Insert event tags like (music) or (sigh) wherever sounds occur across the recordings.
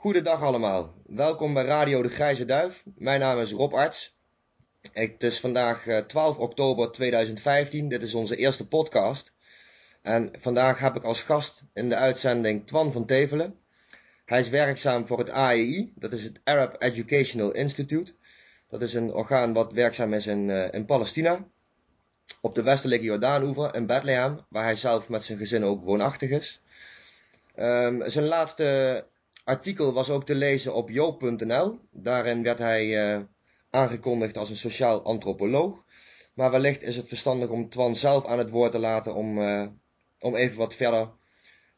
Goedendag allemaal. Welkom bij Radio de Grijze Duif. Mijn naam is Rob Arts. Het is vandaag 12 eh, oktober 2015. Dit is onze eerste podcast. En vandaag heb ik als gast in de uitzending Twan van Tevelen. Hij is werkzaam voor het AEI, dat is het Arab Educational Institute. Dat is een orgaan wat werkzaam is in, uh, in Palestina. Op de westelijke Jordaanoever in Bethlehem, waar hij zelf met zijn gezin ook woonachtig is. Um, zijn laatste artikel was ook te lezen op joop.nl. Daarin werd hij uh, aangekondigd als een sociaal antropoloog. Maar wellicht is het verstandig om Twan zelf aan het woord te laten om, uh, om even wat verder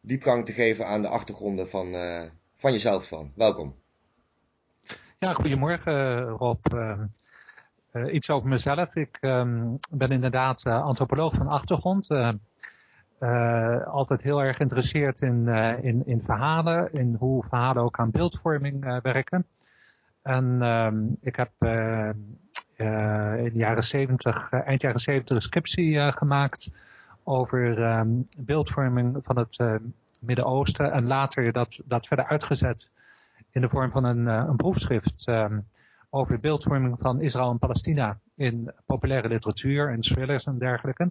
diepgang te geven aan de achtergronden van, uh, van jezelf, Twan. Welkom. Ja, goedemorgen Rob. Iets over mezelf. Ik um, ben inderdaad antropoloog van achtergrond. Uh, altijd heel erg geïnteresseerd in, uh, in, in verhalen, in hoe verhalen ook aan beeldvorming uh, werken. En um, ik heb in de jaren 70, eind jaren 70 een scriptie gemaakt over um, beeldvorming van het Midden-Oosten. En later dat, dat verder uitgezet in de vorm van een, een proefschrift um, over beeldvorming van Israël en Palestina in populaire literatuur en thrillers en dergelijke.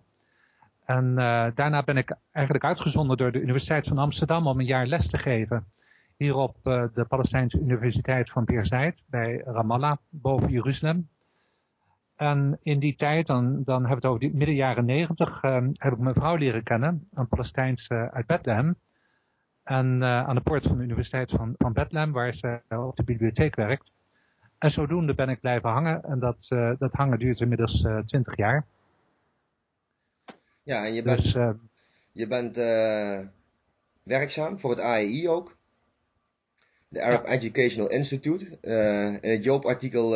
En uh, daarna ben ik eigenlijk uitgezonden door de Universiteit van Amsterdam om een jaar les te geven. Hier op uh, de Palestijnse Universiteit van Beerzijt bij Ramallah, boven Jeruzalem. En in die tijd, dan, dan hebben we het over de midden jaren negentig, uh, heb ik mijn vrouw leren kennen, een Palestijnse uit Bethlehem. En aan de poort van de Universiteit van, van Bethlehem, waar ze op de bibliotheek werkt. En zodoende ben ik blijven hangen. En dat, dat hangen duurt inmiddels twintig jaar. Ja, en je bent, dus, uh, je bent uh, werkzaam voor het AEI ook. De Arab ja. Educational Institute. Uh, in het Joop-artikel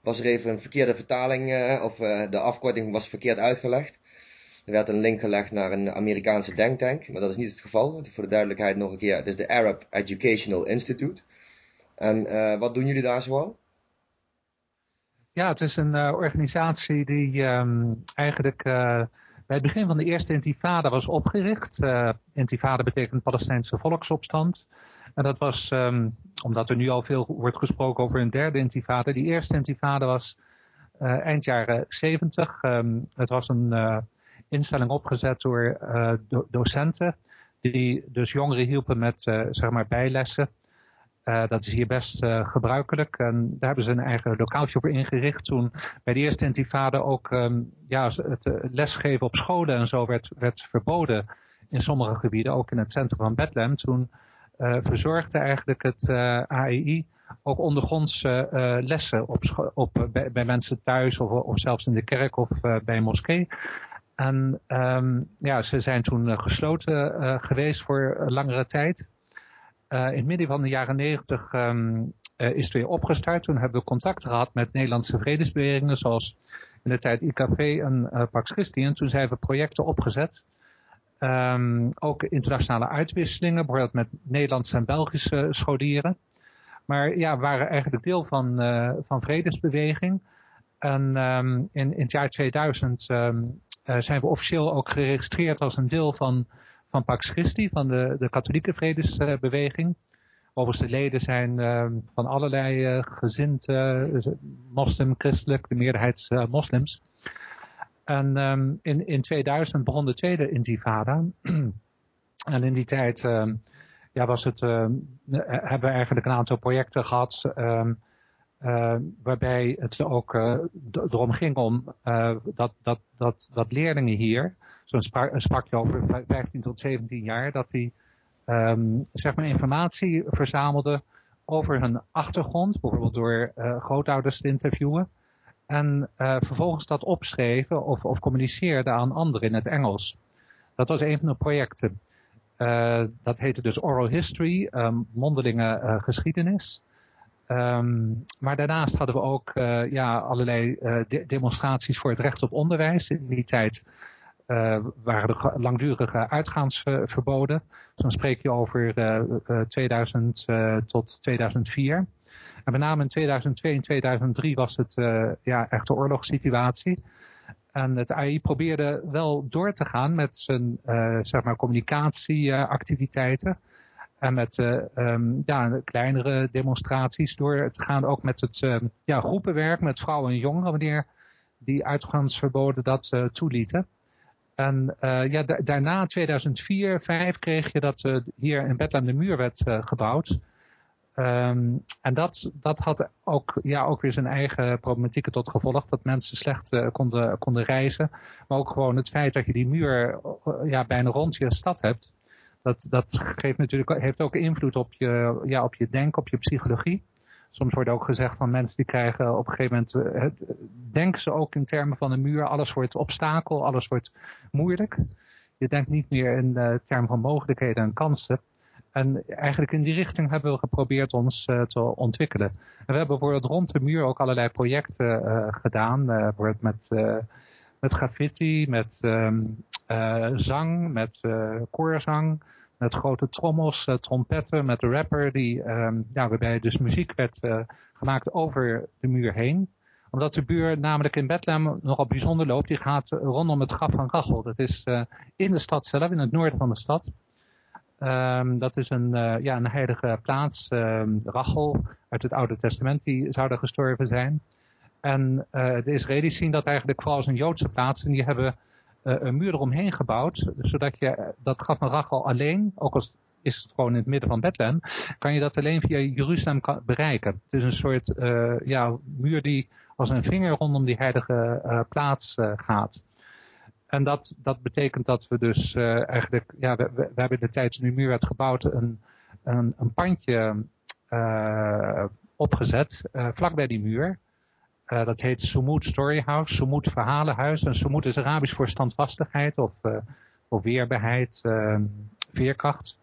was er even een verkeerde vertaling, of de afkorting was verkeerd uitgelegd. Er werd een link gelegd naar een Amerikaanse denktank, maar dat is niet het geval. Voor de duidelijkheid nog een keer, het is de Arab Educational Institute. En wat doen jullie daar zoal? Ja, het is een organisatie die um, eigenlijk bij het begin van de eerste intifada was opgericht. Uh, intifada betekent Palestijnse volksopstand. En dat was, um, omdat er nu al veel wordt gesproken over een derde intifada. Die eerste intifada was uh, eind jaren 70. Um, ehm, het was een uh, instelling opgezet door do docenten. Die dus jongeren hielpen met zeg maar bijlessen. Uh, dat is hier best uh, gebruikelijk. En daar hebben ze een eigen lokaaltje voor ingericht. Toen bij de eerste intifada ook um, ja, het uh, lesgeven op scholen en zo werd, werd verboden in sommige gebieden, ook in het centrum van Bethlehem. Toen verzorgde eigenlijk het AEI ook ondergronds lessen op, op, bij, mensen thuis of, of, zelfs in de kerk of bij een moskee. En um, ja, ze zijn toen gesloten geweest voor langere tijd. Uh, in het midden van de jaren negentig um, uh, is het weer opgestart. Toen hebben we contact gehad met Nederlandse vredesbewegingen, zoals in de tijd IKV en uh, Pax Christi. En toen zijn we projecten opgezet. Um, ook internationale uitwisselingen, bijvoorbeeld met Nederlandse en Belgische scholieren. Maar ja, we waren eigenlijk deel van, van vredesbeweging. En um, in, in het jaar 2000 um, uh, zijn we officieel ook geregistreerd als een deel van van Pax Christi, van de, de katholieke vredesbeweging. Overigens de leden zijn uh, van allerlei uh, moslim, christelijk, de meerderheid moslims. En um, in, in 2000 begon de tweede intifada. (clears throat) en in die tijd um, ja, was het, hebben we eigenlijk een aantal projecten gehad waarbij het ook erom ging om dat, dat, dat, dat leerlingen hier zo'n sprak, sprak je over 15 tot 17 jaar, dat hij um, zeg maar informatie verzamelde over hun achtergrond, bijvoorbeeld door uh, grootouders te interviewen. En uh, vervolgens dat opschreven of, of communiceerde aan anderen in het Engels. Dat was een van de projecten. Uh, dat heette dus Oral History, um, mondelinge geschiedenis. Um, maar daarnaast hadden we ook ja, allerlei de demonstraties voor het recht op onderwijs. In die tijd waren er langdurige uitgaansverboden. Dus dan spreek je over uh, 2000 uh, tot 2004. En met name in 2002 en 2003 was het ja, echt een oorlogssituatie. En het AI probeerde wel door te gaan met zijn zeg maar communicatieactiviteiten. En met um, ja, kleinere demonstraties door te gaan. Ook met het um, ja, groepenwerk met vrouwen en jongeren. Wanneer die uitgangsverboden dat toelieten. En uh, ja, daarna, 2004, 2005, kreeg je dat uh, hier in Bethlehem de muur werd gebouwd. Um, en dat, dat had ook, ja, ook weer zijn eigen problematieken tot gevolg. Dat mensen slecht konden, konden reizen. Maar ook gewoon het feit dat je die muur ja, bijna rond je stad hebt. Dat, dat geeft natuurlijk, heeft ook invloed op je, ja, op je denken, op je psychologie. Soms wordt ook gezegd van mensen die krijgen op een gegeven moment, uh, denken ze ook in termen van een muur, alles wordt obstakel, alles wordt moeilijk. Je denkt niet meer in termen van mogelijkheden en kansen. En eigenlijk in die richting hebben we geprobeerd ons uh, te ontwikkelen. En we hebben bijvoorbeeld rond de muur ook allerlei projecten uh, gedaan. Uh, bijvoorbeeld met, met graffiti, met um, zang, met koorzang, met grote trommels, trompetten, met de rapper die, ja, waarbij dus muziek werd gemaakt over de muur heen omdat de buur namelijk in Bethlehem nogal bijzonder loopt. Die gaat rondom het graf van Rachel. Dat is in de stad zelf, in het noorden van de stad. Um, dat is een, uh, ja, een heilige plaats, um, Rachel, uit het Oude Testament, die zouden gestorven zijn. En de Israëli's zien dat eigenlijk vooral als een Joodse plaats. En die hebben een muur eromheen gebouwd, zodat je dat graf van Rachel alleen, ook als is het gewoon in het midden van Bethlehem, kan je dat alleen via Jeruzalem bereiken. Het is een soort ja, muur die als een vinger rondom die heilige plaats gaat. En dat, dat betekent dat we dus eigenlijk, ja, we, we, we, hebben de tijd nu muur werd gebouwd, een, een, een pandje opgezet, vlak bij die muur. Dat heet Sumut Storyhouse, Sumut Verhalenhuis. En Sumut is Arabisch voor standvastigheid of, of weerbaarheid, ehm, veerkracht.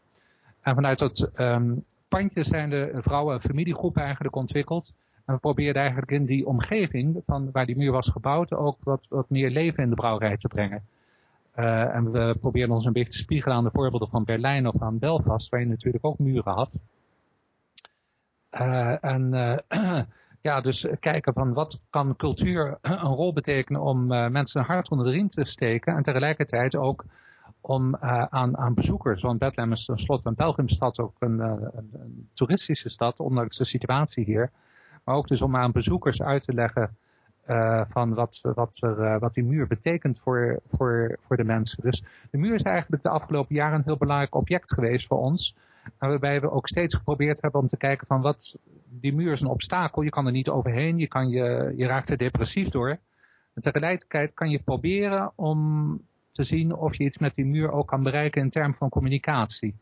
En vanuit dat um, pandje zijn de vrouwen- en familiegroepen eigenlijk ontwikkeld. En we probeerden eigenlijk in die omgeving van waar die muur was gebouwd ook wat, wat meer leven in de brouwerij te brengen. Uh, en we probeerden ons een beetje te spiegelen aan de voorbeelden van Berlijn of aan Belfast, waar je natuurlijk ook muren had. Uh, en uh, (clears throat) ja, dus kijken van wat kan cultuur (clears throat) een rol betekenen om mensen een hart onder de riem te steken en tegelijkertijd ook om aan, aan bezoekers, want Bethlehem is tenslotte een Belgiumstad, ook een, een, toeristische stad, ondanks de situatie hier, maar ook dus om aan bezoekers uit te leggen van wat, wat, er, wat die muur betekent voor, voor, voor de mensen. Dus de muur is eigenlijk de afgelopen jaren een heel belangrijk object geweest voor ons. Waarbij we ook steeds geprobeerd hebben om te kijken van wat, die muur is een obstakel, je kan er niet overheen, je, kan je, je raakt er depressief door. En tegelijkertijd kan je proberen om te zien of je iets met die muur ook kan bereiken in termen van communicatie.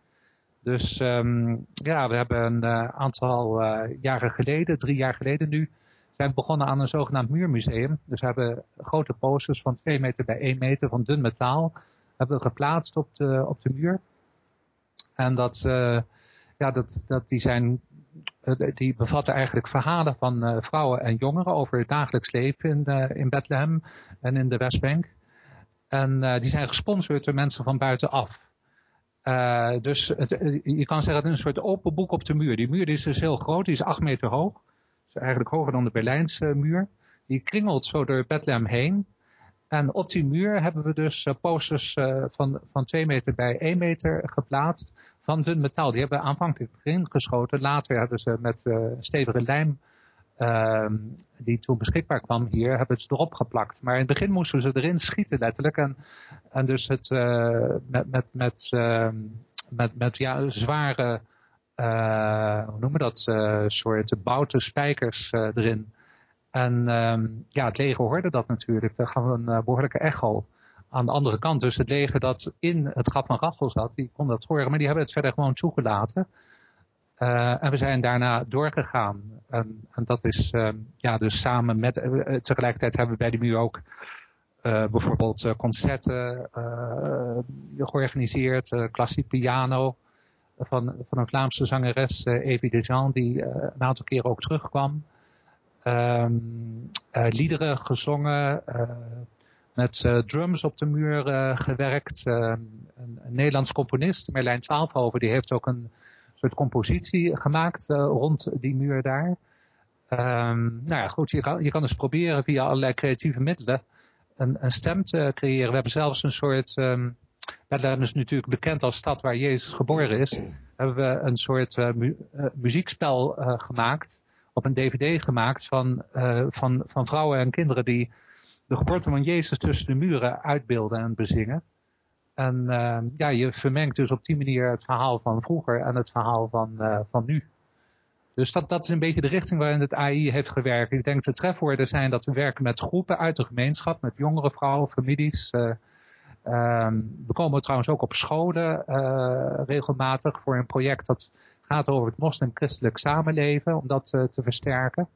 Dus um, ja, we hebben een uh, aantal uh, jaren geleden, drie jaar geleden nu, zijn we begonnen aan een zogenaamd muurmuseum. Dus we hebben grote posters van 2 meter bij 1 meter van dun metaal hebben we geplaatst op de, op de muur. En dat, uh, ja, dat, dat die zijn, die bevatten eigenlijk verhalen van vrouwen en jongeren over het dagelijks leven in, in Bethlehem en in de Westbank. En die zijn gesponsord door mensen van buitenaf. Uh, dus het, je kan zeggen, het is een soort open boek op de muur. Die muur is dus heel groot, die is acht meter hoog. is eigenlijk hoger dan de Berlijnse muur. Die kringelt zo door Bethlehem heen. En op die muur hebben we dus uh, posters uh, van, van 2 meter bij 1 meter geplaatst van dun metaal. Die hebben we aanvankelijk erin geschoten. Later hebben ze met stevige lijm uh, die toen beschikbaar kwam hier, hebben ze erop geplakt. Maar in het begin moesten ze erin schieten letterlijk. En, en dus het met, met, met, uh, met, met ja, zware, hoe noemen we dat, soort bouten spijkers erin. En um, ja, het leger hoorde dat natuurlijk. Daar gaan we een behoorlijke echo aan de andere kant. Dus het leger dat in het gat van Rachel zat, die kon dat horen. Maar die hebben het verder gewoon toegelaten. Uh, en we zijn daarna doorgegaan. En, en dat is uh, ja, dus samen met, uh, tegelijkertijd hebben we bij de muur ook bijvoorbeeld concerten georganiseerd, klassiek piano van, van een Vlaamse zangeres, Evie Dejean, die een aantal keren ook terugkwam. Um, liederen gezongen, met drums op de muur gewerkt. een, een Nederlands componist, Merlijn Twaalfhoven, die heeft ook een soort compositie gemaakt rond die muur daar. Um, nou ja, goed, je kan, je kan dus proberen via allerlei creatieve middelen een, een stem te creëren. We hebben zelfs een soort, um, Bethlehem is natuurlijk bekend als stad waar Jezus geboren is. Hebben we een soort muziekspel gemaakt, op een dvd gemaakt van, van, van vrouwen en kinderen die de geboorte van Jezus tussen de muren uitbeelden en bezingen. En ja, je vermengt dus op die manier het verhaal van vroeger en het verhaal van, van nu. Dus dat, dat is een beetje de richting waarin het AI heeft gewerkt. Ik denk de trefwoorden zijn dat we werken met groepen uit de gemeenschap, met jongere vrouwen, families. Uh, we komen trouwens ook op scholen regelmatig voor een project dat gaat over het moslim-christelijk samenleven, om dat uh, te versterken.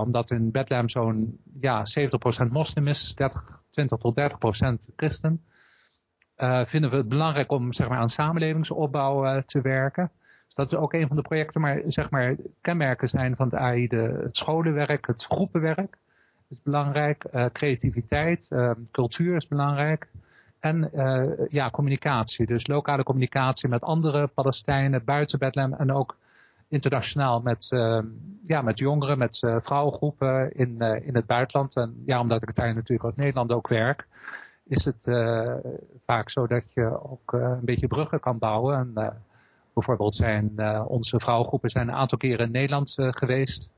omdat in Bethlehem zo'n ja, 70% moslim is, 30, 20 tot 30% christen. vinden we het belangrijk om zeg maar, aan samenlevingsopbouw te werken dat is ook een van de projecten, maar zeg maar kenmerken zijn van het AI de, het scholenwerk, het groepenwerk is belangrijk, creativiteit, uh, cultuur is belangrijk en uh, ja, communicatie. Dus lokale communicatie met andere Palestijnen buiten Bethlehem en ook internationaal met, ja, met jongeren, met vrouwengroepen in, in het buitenland. En ja, omdat ik daar natuurlijk uit Nederland ook werk, is het vaak zo dat je ook een beetje bruggen kan bouwen. En, Bijvoorbeeld zijn uh, onze vrouwengroepen zijn een aantal keren in Nederland uh, geweest.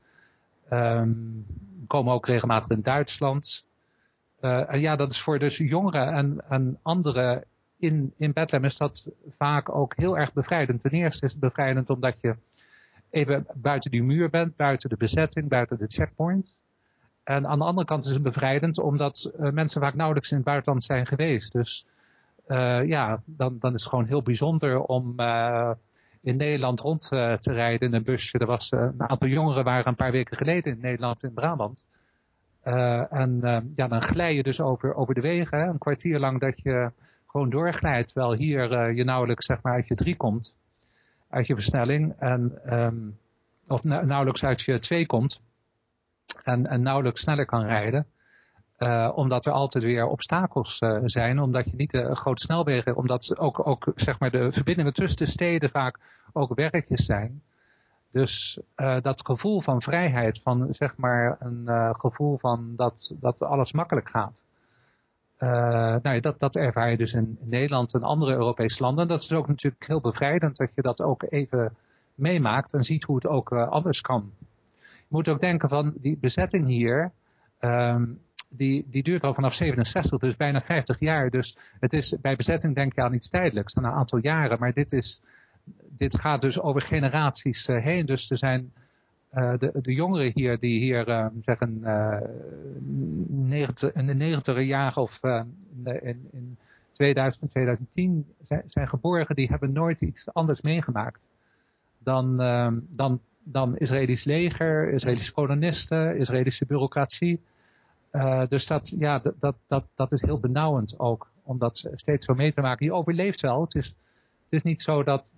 Um, komen ook regelmatig in Duitsland. Uh, en ja, dat is voor dus jongeren en, en anderen in, in Bethlehem is dat vaak ook heel erg bevrijdend. Ten eerste is het bevrijdend omdat je even buiten die muur bent, buiten de bezetting, buiten de checkpoint. En aan de andere kant is het bevrijdend omdat uh, mensen vaak nauwelijks in het buitenland zijn geweest. Dus uh, ja, dan, dan is het gewoon heel bijzonder om in Nederland rond te rijden in een busje. Er was een aantal jongeren waren een paar weken geleden in Nederland in Brabant. Uh, en ja, dan glij je dus over, over de wegen. Een kwartier lang dat je gewoon doorglijdt. Terwijl hier je nauwelijks zeg maar uit je drie komt. Uit je versnelling. En, um, of nauwelijks uit je twee komt. En, en nauwelijks sneller kan rijden. Uh, omdat er altijd weer obstakels zijn, omdat je niet de grote snelwegen, omdat ook, ook zeg maar de verbindingen tussen de steden vaak ook werkjes zijn. Dus uh, dat gevoel van vrijheid, van zeg maar een gevoel van dat, dat alles makkelijk gaat. nou ja, dat, dat ervaar je dus in Nederland en andere Europese landen. Dat is ook natuurlijk heel bevrijdend dat je dat ook even meemaakt en ziet hoe het ook anders kan. Je moet ook denken van die bezetting hier. Um, die, die duurt al vanaf 67, dus bijna 50 jaar. Dus het is, bij bezetting denk je aan iets tijdelijks, aan een aantal jaren. Maar dit, is, dit gaat dus over generaties uh, heen. Dus er zijn uh, de, de jongeren hier die hier uh, zeggen uh, 90, in de 90 jaren of in, in 2000, 2010 zijn, zijn geboren, die hebben nooit iets anders meegemaakt dan, dan, dan Israëlisch leger, Israëlische kolonisten, Israëlische bureaucratie. Dus dat, ja, dat, dat, dat is heel benauwend ook, om dat steeds zo mee te maken. Je overleeft wel. Het is, het is niet zo dat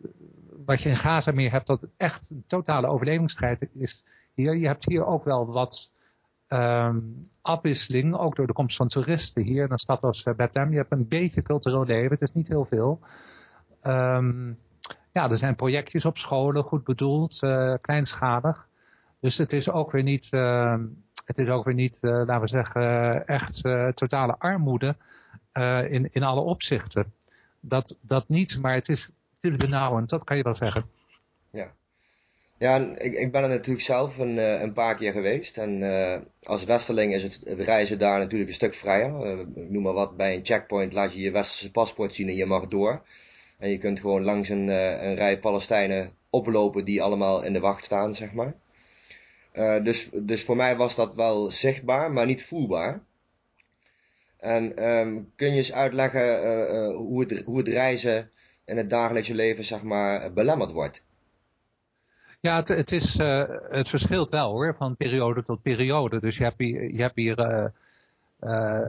wat je in Gaza meer hebt, dat echt een totale overlevingsstrijd is hier. Je hebt hier ook wel wat um, afwisseling, ook door de komst van toeristen hier in een stad als eh, Bethlehem. Je hebt een beetje cultureel leven, het is niet heel veel. Um, ja, er zijn projectjes op scholen, goed bedoeld, uh, kleinschalig. Dus het is ook weer niet... Uh, het is ook weer niet, laten we zeggen, echt totale armoede in, in alle opzichten. Dat, dat niet, maar het is, het is benauwend, dat kan je wel zeggen. Ja, ja ik, ik ben er natuurlijk zelf een, een paar keer geweest. En als westerling is het, het reizen daar natuurlijk een stuk vrijer. ik noem maar wat, bij een checkpoint laat je je westerse paspoort zien en je mag door. En je kunt gewoon langs een, een rij Palestijnen oplopen die allemaal in de wacht staan, zeg maar. Dus, dus voor mij was dat wel zichtbaar, maar niet voelbaar. En um, kun je eens uitleggen uh, uh, hoe, het, hoe het reizen in het dagelijkse leven zeg maar, belemmerd wordt? Ja, het, het, is, het verschilt wel hoor, van periode tot periode. Dus je hebt hier, je hebt hier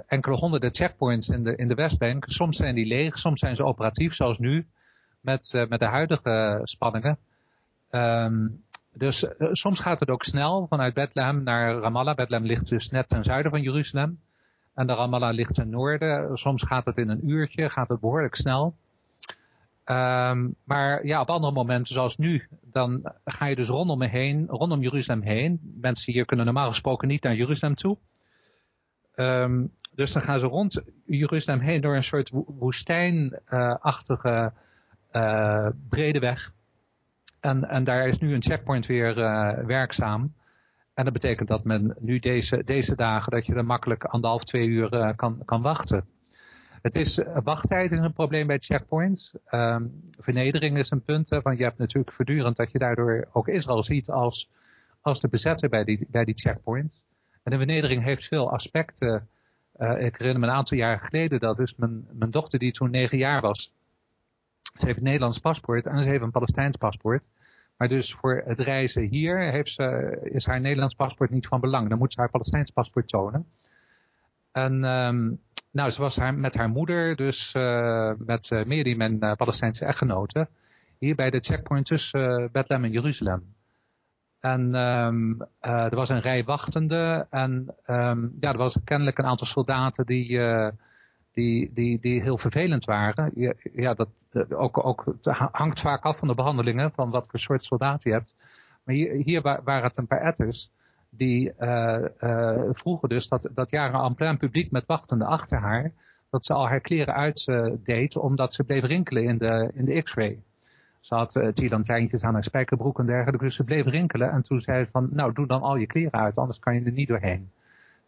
enkele honderden checkpoints in de, in de Westbank. Soms zijn die leeg, soms zijn ze operatief, zoals nu, met, met de huidige spanningen. Um, dus soms gaat het ook snel vanuit Bethlehem naar Ramallah. Bethlehem ligt dus net ten zuiden van Jeruzalem. En de Ramallah ligt ten noorden. Soms gaat het in een uurtje, gaat het behoorlijk snel. Um, maar ja, op andere momenten zoals nu, dan ga je dus rondom me heen, rondom Jeruzalem heen. Mensen hier kunnen normaal gesproken niet naar Jeruzalem toe. Um, Dus dan gaan ze rond Jeruzalem heen door een soort woestijnachtige uh, brede weg. En, en daar is nu een checkpoint weer uh, werkzaam. En dat betekent dat men nu deze, deze dagen, dat je er makkelijk anderhalf, twee uur uh, kan, kan wachten. Het is, wachttijd is een probleem bij checkpoints. Um, vernedering is een punt. Want je hebt natuurlijk voortdurend dat je daardoor ook Israël ziet als, als de bezetter bij die, bij die checkpoints. En de vernedering heeft veel aspecten. Uh, ik herinner me een aantal jaar geleden dat dus mijn, mijn dochter die toen negen jaar was. Ze heeft een Nederlands paspoort en ze heeft een Palestijns paspoort. Maar dus voor het reizen hier heeft ze, is haar Nederlands paspoort niet van belang. Dan moet ze haar Palestijns paspoort tonen. En um, nou, ze was haar, met haar moeder, dus uh, met uh, Miriam en uh, Palestijnse echtgenoten, hier bij de checkpoint tussen Bethlehem en Jeruzalem. En um, er was een rij wachtende en um, ja, er was kennelijk een aantal soldaten die, die, die, die heel vervelend waren. Ja, dat ook, ook, het hangt vaak af van de behandelingen, van wat voor soort soldaat je hebt. Maar hier, hier waren het een paar etters die uh, vroegen dus dat, dat jaren en plein publiek met wachtende achter haar, dat ze al haar kleren uitdeed, uh, omdat ze bleef rinkelen in de, in de x-ray. Ze had uh, tielantijntjes aan haar spijkerbroek en dergelijke, dus ze bleef rinkelen. En toen zei ze van, nou doe dan al je kleren uit, anders kan je er niet doorheen.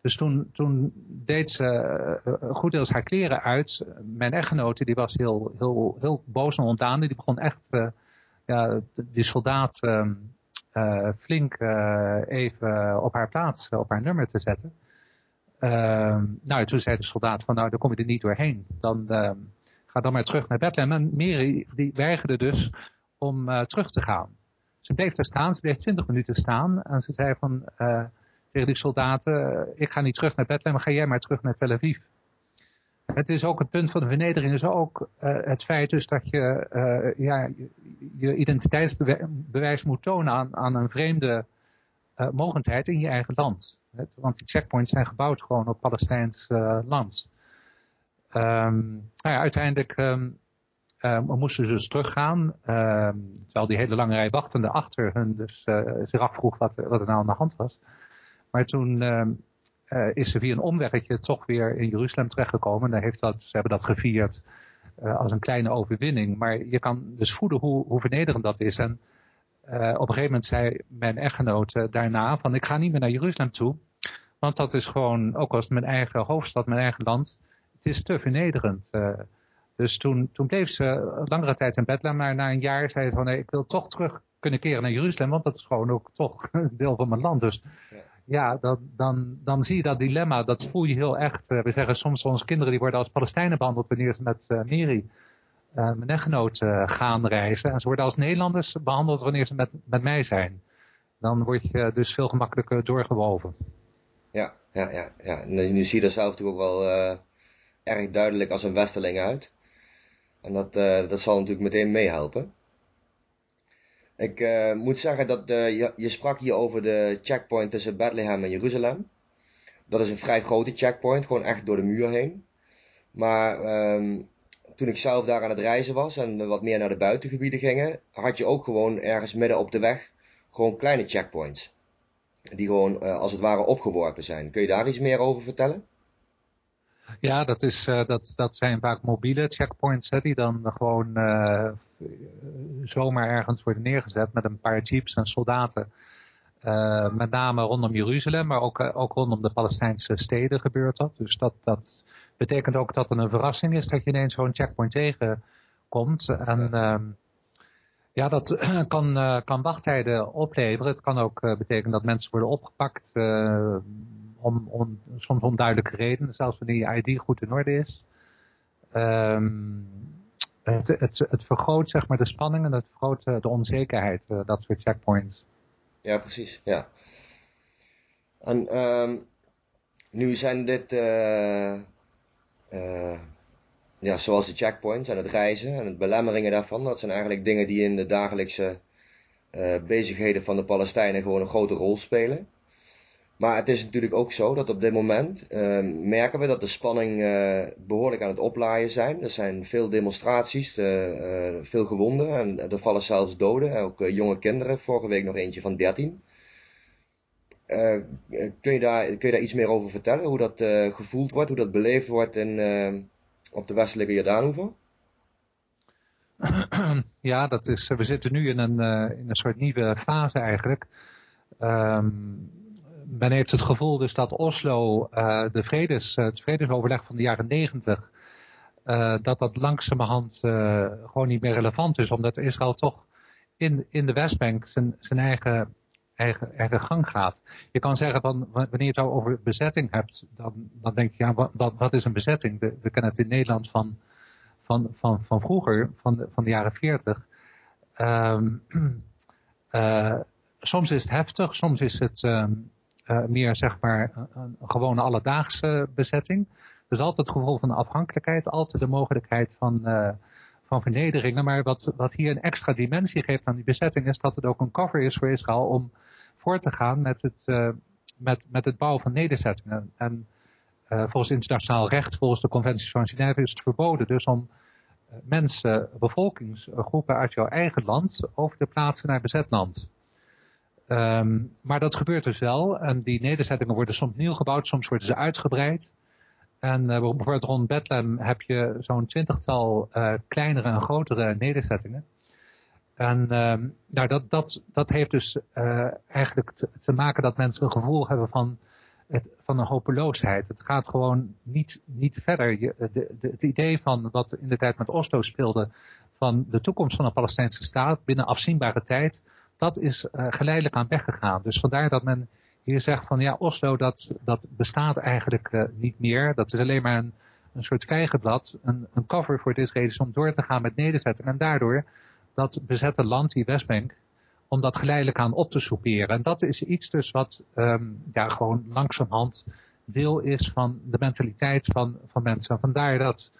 Dus toen, toen deed ze uh, goed deels haar kleren uit. Mijn echtgenote die was heel, heel, heel boos en ontdaan. Die begon echt uh, ja, die soldaat uh, uh, flink even op haar plaats, op haar nummer te zetten. Uh, nou, toen zei de soldaat van nou, dan kom je er niet doorheen. Dan ga dan maar terug naar Bethlehem. En Mary die weigerde dus om terug te gaan. Ze bleef daar staan, ze bleef twintig minuten staan. En ze zei van tegen die soldaten, ik ga niet terug naar Bethlehem, ga jij maar terug naar Tel Aviv. Het is ook het punt van de vernedering, is ook uh, het feit dus dat je uh, ja, je identiteitsbewijs moet tonen aan, aan een vreemde uh, mogendheid in je eigen land. Want die checkpoints zijn gebouwd gewoon op Palestijns land. Um, nou ja, uiteindelijk um, moesten ze dus teruggaan, terwijl die hele lange rij wachtende achter hun dus zich afvroeg wat, wat er nou aan de hand was. Maar toen uh, is ze via een omweggetje toch weer in Jeruzalem terechtgekomen. En heeft dat, ze hebben dat gevierd uh, als een kleine overwinning. Maar je kan dus voelen hoe, hoe vernederend dat is. En uh, op een gegeven moment zei mijn echtgenote daarna van ik ga niet meer naar Jeruzalem toe. Want dat is gewoon, ook als mijn eigen hoofdstad, mijn eigen land, het is te vernederend. dus toen, toen bleef ze langere tijd in Bethlehem. Maar na een jaar zei ze van nee, ik wil toch terug kunnen keren naar Jeruzalem. Want dat is gewoon ook toch (laughs) een deel van mijn land. Dus ja, dan, dan, zie je dat dilemma, dat voel je heel echt. Uh, we zeggen soms onze kinderen die worden als Palestijnen behandeld wanneer ze met uh, Miri, uh, mijn echtgenoot, gaan reizen. En ze worden als Nederlanders behandeld wanneer ze met, met mij zijn. Dan word je dus veel gemakkelijker doorgewoven. Ja, ja, ja. ja. Nu, zie je er zelf natuurlijk ook wel erg duidelijk als een westerling uit. En dat, dat zal natuurlijk meteen meehelpen. Ik uh, moet zeggen dat uh, je, je, sprak hier over de checkpoint tussen Bethlehem en Jeruzalem. Dat is een vrij grote checkpoint, gewoon echt door de muur heen. Maar um, toen ik zelf daar aan het reizen was en wat meer naar de buitengebieden gingen, had je ook gewoon ergens midden op de weg gewoon kleine checkpoints. Die gewoon uh, als het ware opgeworpen zijn. Kun je daar iets meer over vertellen? Ja, dat, is, uh, dat, dat zijn vaak mobiele checkpoints hè, die dan gewoon uh, zomaar ergens worden neergezet met een paar jeeps en soldaten. Uh, met name rondom Jeruzalem, maar ook, ook rondom de Palestijnse steden gebeurt dat. Dus dat, dat betekent ook dat er een verrassing is dat je ineens zo'n checkpoint tegenkomt. En uh, ja, dat (clears throat) kan, kan wachttijden opleveren. Het kan ook betekenen dat mensen worden opgepakt om, om soms onduidelijke redenen, zelfs wanneer je ID goed in orde is. Um, het, het, het vergroot zeg maar de spanning en het vergroot de onzekerheid, uh, dat soort checkpoints. Ja, precies, ja. En um, nu zijn dit, uh, ja, zoals de checkpoints en het reizen en het belemmeringen daarvan, dat zijn eigenlijk dingen die in de dagelijkse bezigheden van de Palestijnen gewoon een grote rol spelen. Maar het is natuurlijk ook zo dat op dit moment uh, merken we dat de spanning uh, behoorlijk aan het oplaaien zijn. Er zijn veel demonstraties, uh, veel gewonden en er vallen zelfs doden, ook jonge kinderen. Vorige week nog eentje van 13. kun, je daar, kun je daar iets meer over vertellen? Hoe dat gevoeld wordt, hoe dat beleefd wordt in, op de westelijke Jordaanhoever? (clears throat) Ja, dat is, we zitten nu in een, in een soort nieuwe fase eigenlijk. Um, men heeft het gevoel dus dat Oslo, uh, de vredes, het vredesoverleg van de jaren negentig, uh, dat dat langzamerhand gewoon niet meer relevant is, omdat Israël toch in, in de Westbank zijn, zijn eigen, eigen, eigen gang gaat. Je kan zeggen, van, wanneer je het over bezetting hebt, dan, dan denk je, ja, wat, wat is een bezetting? We, kennen het in Nederland van, van, van, van vroeger, van de, van de jaren 40. Um, uh, soms is het heftig, soms is het um, uh, meer zeg maar een, gewone alledaagse bezetting. Dus altijd het gevoel van afhankelijkheid, altijd de mogelijkheid van, uh, van vernederingen. Maar wat, wat hier een extra dimensie geeft aan die bezetting is dat het ook een cover is voor Israël om voor te gaan met het, uh, met, met het bouwen van nederzettingen. En volgens internationaal recht, volgens de conventies van Genève is het verboden dus om mensen, bevolkingsgroepen uit jouw eigen land over te plaatsen naar bezet land. Um, maar dat gebeurt dus wel. En die nederzettingen worden soms nieuw gebouwd, soms worden ze uitgebreid. En uh, bijvoorbeeld rond Bethlehem heb je zo'n twintigtal uh, kleinere en grotere nederzettingen. En um, nou, dat, dat, dat heeft dus uh, eigenlijk te, maken dat mensen een gevoel hebben van, het, van een hopeloosheid. Het gaat gewoon niet, niet verder. Je, de, het idee van wat in de tijd met Oslo speelde, van de toekomst van een Palestijnse staat binnen afzienbare tijd, dat is uh, geleidelijk aan weggegaan. Dus vandaar dat men hier zegt van ja, Oslo dat, dat bestaat eigenlijk uh, niet meer. Dat is alleen maar een, een soort vijgenblad, een, een cover voor de Israëli's om door te gaan met nederzettingen. En daardoor dat bezette land, die Westbank, om dat geleidelijk aan op te soeperen. En dat is iets dus wat um, ja, gewoon langzamerhand deel is van de mentaliteit van, van mensen. Vandaar dat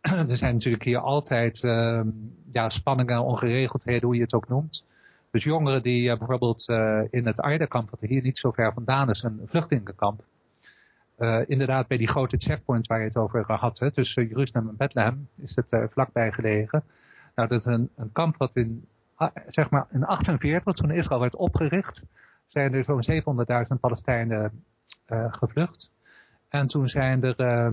(clears throat) er zijn natuurlijk hier altijd um, ja, spanningen, ongeregeldheden, hoe je het ook noemt. Dus jongeren die uh, bijvoorbeeld uh, in het Aida-kamp, wat er hier niet zo ver vandaan is, een vluchtelingenkamp. Uh, inderdaad, bij die grote checkpoint waar je het over had, hè, tussen Jeruzalem en Bethlehem, is het vlakbij gelegen. Nou, dat is een, een kamp wat in, zeg maar, in 48, toen Israël werd opgericht, zijn er zo'n 700.000 Palestijnen gevlucht. En toen zijn er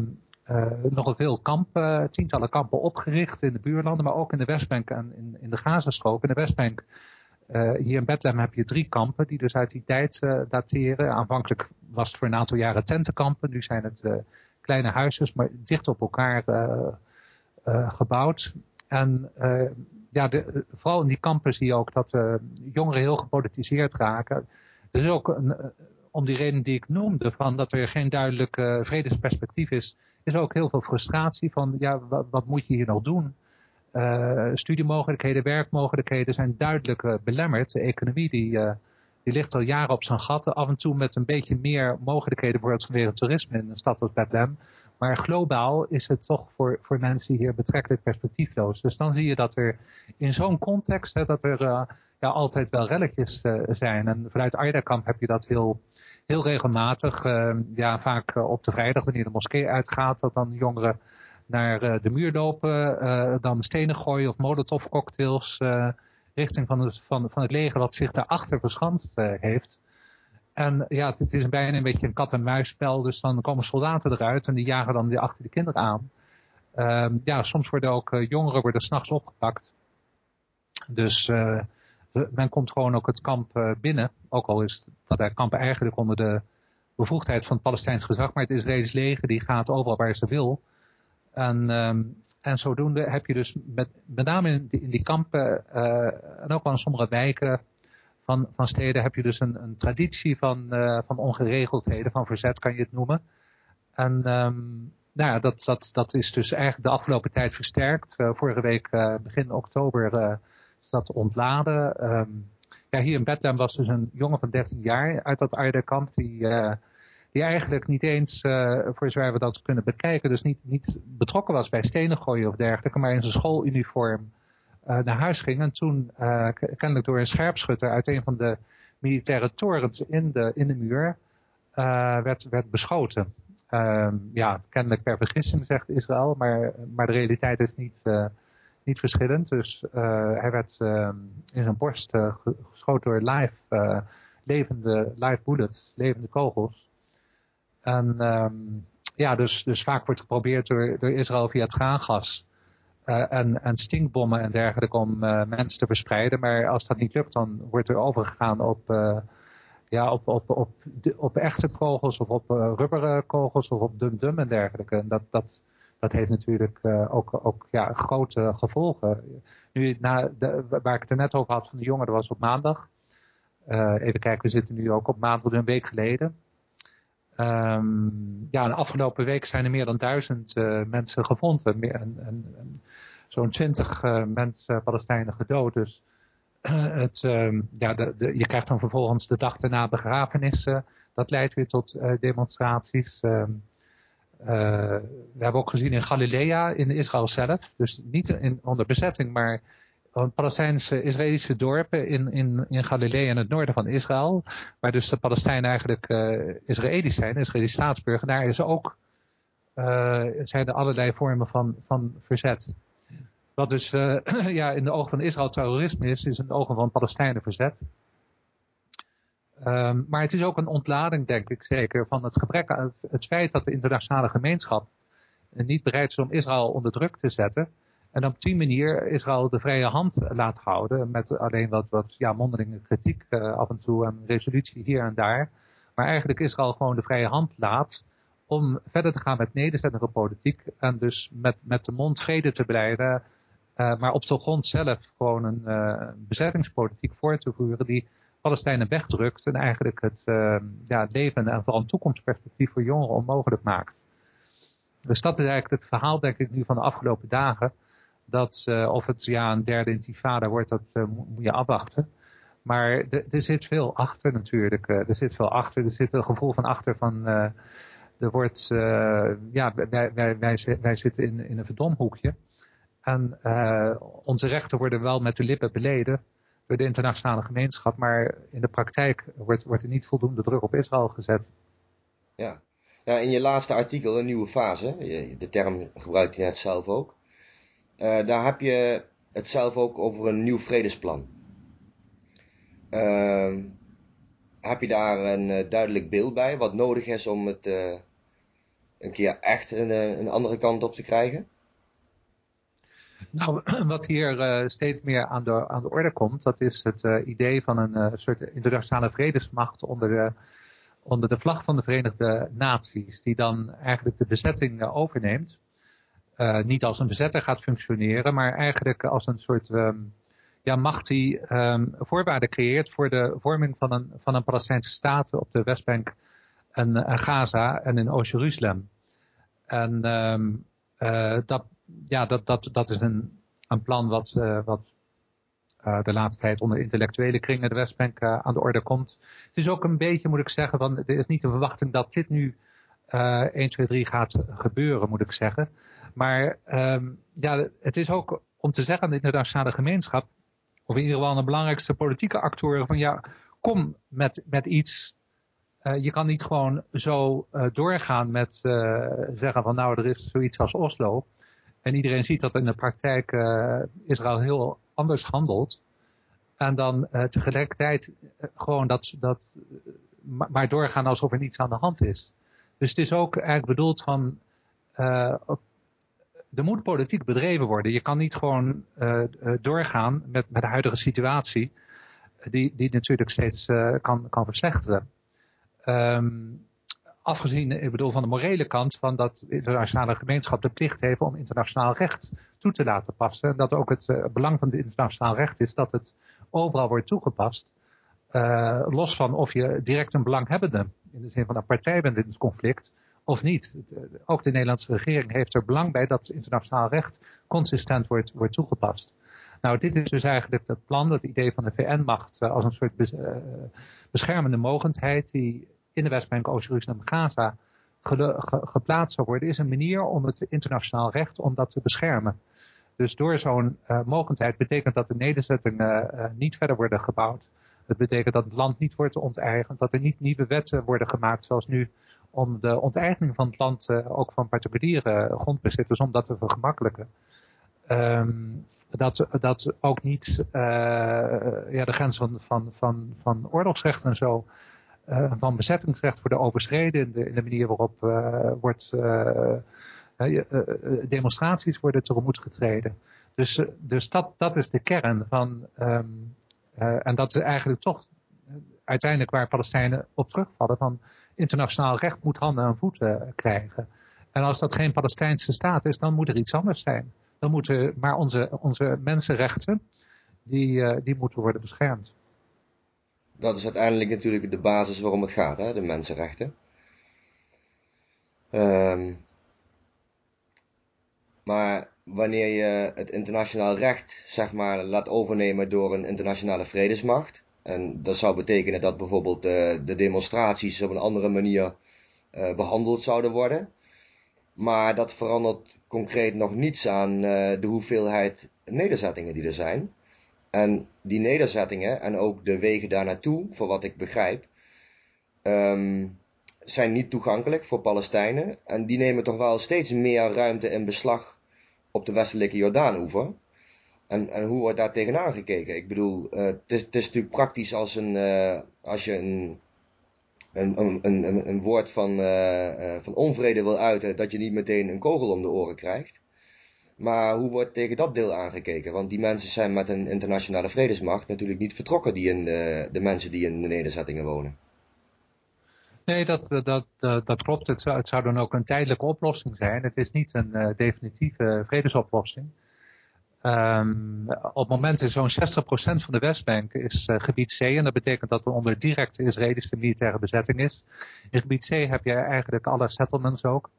nogal veel kampen, tientallen kampen opgericht in de buurlanden, maar ook in de Westbank en in, in de Gazastrook. In de Westbank uh, hier in Bethlehem heb je drie kampen die dus uit die tijd uh, dateren. Aanvankelijk was het voor een aantal jaren tentenkampen. Nu zijn het uh, kleine huisjes, maar dicht op elkaar gebouwd. En ja, de, vooral in die kampen zie je ook dat jongeren heel gepolitiseerd raken. Er is ook om die reden die ik noemde, van dat er geen duidelijk vredesperspectief is, is ook heel veel frustratie van, ja, wat, wat moet je hier nog doen? Uh, studiemogelijkheden, werkmogelijkheden zijn duidelijk uh, belemmerd. De economie die, uh, die ligt al jaren op zijn gat. Af en toe met een beetje meer mogelijkheden voor het vanwege toerisme in een stad als Bethlehem. Maar globaal is het toch voor, voor mensen hier betrekkelijk perspectiefloos. Dus dan zie je dat er in zo'n context, hè, dat er ja, altijd wel relletjes zijn. En vanuit Aidakamp heb je dat heel, heel regelmatig. ja, vaak op de vrijdag wanneer de moskee uitgaat, dat dan jongeren naar uh, de muur lopen, uh, dan stenen gooien of molotov cocktails uh, richting van het, van, van het leger wat zich daarachter verschanst heeft. En ja, het, is bijna een beetje een kat-en-muisspel, dus dan komen soldaten eruit en die jagen dan achter de kinderen aan. Ehm, ja, soms worden ook jongeren worden s'nachts opgepakt. Dus men komt gewoon ook het kamp binnen, ook al is dat kamp eigenlijk onder de bevoegdheid van het Palestijns gezag, maar het Israëlisch leger die gaat overal waar ze wil. En, um, en zodoende heb je dus met, met name in die, in die kampen uh, en ook wel in sommige wijken van, van steden heb je dus een, een traditie van, uh, van ongeregeldheden, van verzet kan je het noemen. En um, nou ja, dat, dat, dat is dus eigenlijk de afgelopen tijd versterkt. Uh, vorige week begin oktober is dat ontladen. Um, ja, hier in Bethlehem was dus een jongen van 13 jaar uit dat Arde-kamp die die eigenlijk niet eens, uh, voor zover we dat kunnen bekijken, dus niet, niet betrokken was bij stenen gooien of dergelijke, maar in zijn schooluniform uh, naar huis ging. En toen uh, kennelijk door een scherpschutter uit een van de militaire torens in de, in de muur werd, werd beschoten. Ehm, ja, kennelijk per vergissing, zegt Israël, maar, maar de realiteit is niet, niet verschillend. Dus hij werd ehm, in zijn borst geschoten door live levende live bullets, levende kogels. En ehm, ja, dus, dus vaak wordt geprobeerd door, Israël via traangas uh, en, en stinkbommen en dergelijke om uh, mensen te verspreiden. Maar als dat niet lukt, dan wordt er overgegaan op, uh, ja, op, op, op, op echte kogels of op rubberen kogels of op dum-dum en dergelijke. En dat, dat, dat heeft natuurlijk ook, ook ja, grote gevolgen. Nu, na de, waar ik het er net over had van de jongen, dat was op maandag. even kijken, we zitten nu ook op maandag, een week geleden. Um, ja, de afgelopen week zijn er meer dan duizend uh, mensen gevonden. Zo'n twintig uh, mensen, Palestijnen, gedood. Dus (clears throat) het, um, ja, de, je krijgt dan vervolgens de dag daarna begrafenissen. Dat leidt weer tot demonstraties. Um, we hebben ook gezien in Galilea, in Israël zelf. Dus niet onder bezetting, maar Palestijnse Israëlische dorpen in, in, in Galilea in het noorden van Israël. Waar dus de Palestijnen eigenlijk uh, Israëlisch zijn, Israëlische staatsburger. Daar is ook, uh, zijn er allerlei vormen van, van verzet. Wat dus (clears throat) ja, in de ogen van Israël terrorisme is, is in de ogen van Palestijnen verzet. Um, maar het is ook een ontlading, denk ik zeker, van het gebrek aan het feit dat de internationale gemeenschap niet bereid is om Israël onder druk te zetten. En op die manier Israël de vrije hand laat houden. Met alleen wat, wat ja, mondelinge kritiek uh, af en toe en resolutie hier en daar. Maar eigenlijk Israël gewoon de vrije hand laat om verder te gaan met nederzettende politiek. En dus met, met de mond vrede te blijven. Uh, maar op de grond zelf gewoon een uh, bezettingspolitiek voor te voeren die Palestijnen wegdrukt. En eigenlijk het ja, leven en vooral een toekomstperspectief voor jongeren onmogelijk maakt. Dus dat is eigenlijk het verhaal denk ik nu van de afgelopen dagen dat uh, of het ja, een derde intifada wordt, dat uh, moet je afwachten. Maar er zit veel achter natuurlijk. Uh, er zit veel achter. Er zit een gevoel van achter van. er wordt. ja, wij, wij, wij, wij zitten in, in een verdomhoekje. En onze rechten worden wel met de lippen beleden door de internationale gemeenschap. Maar in de praktijk wordt, wordt er niet voldoende druk op Israël gezet. Ja. ja, in je laatste artikel, een nieuwe fase. De term gebruikt je net zelf ook. Uh, daar heb je het zelf ook over een nieuw vredesplan. Uh, heb je daar een uh, duidelijk beeld bij wat nodig is om het uh, een keer echt een, een, andere kant op te krijgen? Nou, (clears throat) wat hier steeds meer aan de, aan de orde komt, dat is het idee van een soort internationale vredesmacht onder de, onder de vlag van de Verenigde Naties, die dan eigenlijk de bezetting overneemt uh, niet als een bezetter gaat functioneren, maar eigenlijk als een soort um, ja, macht die um, voorwaarden creëert voor de vorming van een, van een Palestijnse staat op de Westbank en, Gaza en in Oost-Jeruzalem. En um, uh, dat, ja, dat, dat, dat is een, een plan wat, uh, wat de laatste tijd onder intellectuele kringen de Westbank aan de orde komt. Het is ook een beetje, moet ik zeggen, van, er is niet de verwachting dat dit nu 1, 2, 3 gaat gebeuren, moet ik zeggen. Maar um, ja, het is ook om te zeggen aan de internationale gemeenschap, of in ieder geval de belangrijkste politieke actoren, van ja, kom met, met iets. Uh, je kan niet gewoon zo uh, doorgaan met uh, zeggen van nou, er is zoiets als Oslo. En iedereen ziet dat in de praktijk Israël heel anders handelt. En dan tegelijkertijd gewoon dat, dat maar doorgaan alsof er niets aan de hand is. Dus het is ook eigenlijk bedoeld van er moet politiek bedreven worden. Je kan niet gewoon uh, doorgaan met, met de huidige situatie, die, die natuurlijk steeds kan, kan verslechteren. Um, afgezien, ik bedoel, van de morele kant van dat de internationale gemeenschap de plicht heeft om internationaal recht toe te laten passen. En dat ook het belang van het internationaal recht is dat het overal wordt toegepast. Uh, los van of je direct een belanghebbende, in de zin van een partij bent in het conflict, of niet. Eh, ook de Nederlandse regering heeft er belang bij dat internationaal recht consistent wordt, wordt toegepast. Nou, dit is dus eigenlijk het plan, het idee van de VN-macht eh, als een soort beschermende mogendheid die in de Westbank, Oost-Jeruzalem, Gaza ge ge geplaatst zou worden, is een manier om het internationaal recht om dat te beschermen. Dus door zo'n uh, mogendheid betekent dat de nederzettingen niet verder worden gebouwd. Het betekent dat het land niet wordt onteigend, dat er niet nieuwe wetten worden gemaakt zoals nu om de onteigening van het land uh, ook van particuliere grondbezitters, om dat te vergemakkelijken. ehm, dat, dat ook niet ja, de grens van, van, van, van oorlogsrecht en zo, van bezettingsrecht worden overschreden in de, in de manier waarop wordt, demonstraties worden tegemoet getreden. Dus, dus dat, dat is de kern van, ehm, en dat is eigenlijk toch uiteindelijk waar Palestijnen op terugvallen van internationaal recht moet handen en voeten krijgen. En als dat geen Palestijnse staat is, dan moet er iets anders zijn. Dan moeten, maar onze, onze mensenrechten, die, eh, die moeten worden beschermd. Dat is uiteindelijk natuurlijk de basis waarom het gaat, hè? de mensenrechten. Um, maar wanneer je het internationaal recht zeg maar, laat overnemen door een internationale vredesmacht, en dat zou betekenen dat bijvoorbeeld de, de demonstraties op een andere manier uh, behandeld zouden worden. Maar dat verandert concreet nog niets aan uh, de hoeveelheid nederzettingen die er zijn. En die nederzettingen en ook de wegen daar naartoe, voor wat ik begrijp, um, zijn niet toegankelijk voor Palestijnen. En die nemen toch wel steeds meer ruimte in beslag op de westelijke Jordaanoever. En, en hoe wordt daar tegenaan gekeken? Ik bedoel, uh, het, is, is, natuurlijk praktisch als, een, uh, als je een, een, een, een, woord van, uh, van onvrede wil uiten, dat je niet meteen een kogel om de oren krijgt. Maar hoe wordt tegen dat deel aangekeken? Want die mensen zijn met een internationale vredesmacht natuurlijk niet vertrokken, die in de, de mensen die in de nederzettingen wonen. Nee, dat, dat, dat, dat klopt. Het zou, het zou, dan ook een tijdelijke oplossing zijn. Het is niet een definitieve vredesoplossing. Um, op het moment is zo'n 60% van de Westbank is gebied C. En dat betekent dat er onder directe Israëlische militaire bezetting is. In gebied C heb je eigenlijk alle settlements ook.